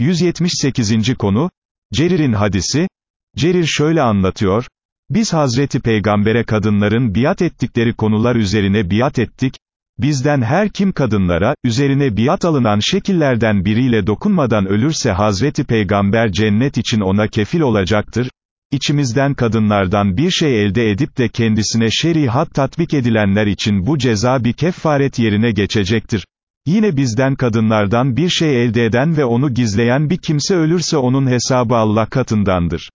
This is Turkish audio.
178. konu, Cerir'in hadisi, Cerir şöyle anlatıyor, biz Hazreti Peygamber'e kadınların biat ettikleri konular üzerine biat ettik, bizden her kim kadınlara, üzerine biat alınan şekillerden biriyle dokunmadan ölürse Hazreti Peygamber cennet için ona kefil olacaktır, İçimizden kadınlardan bir şey elde edip de kendisine şerihat tatbik edilenler için bu ceza bir kefaret yerine geçecektir. Yine bizden kadınlardan bir şey elde eden ve onu gizleyen bir kimse ölürse onun hesabı Allah katındandır.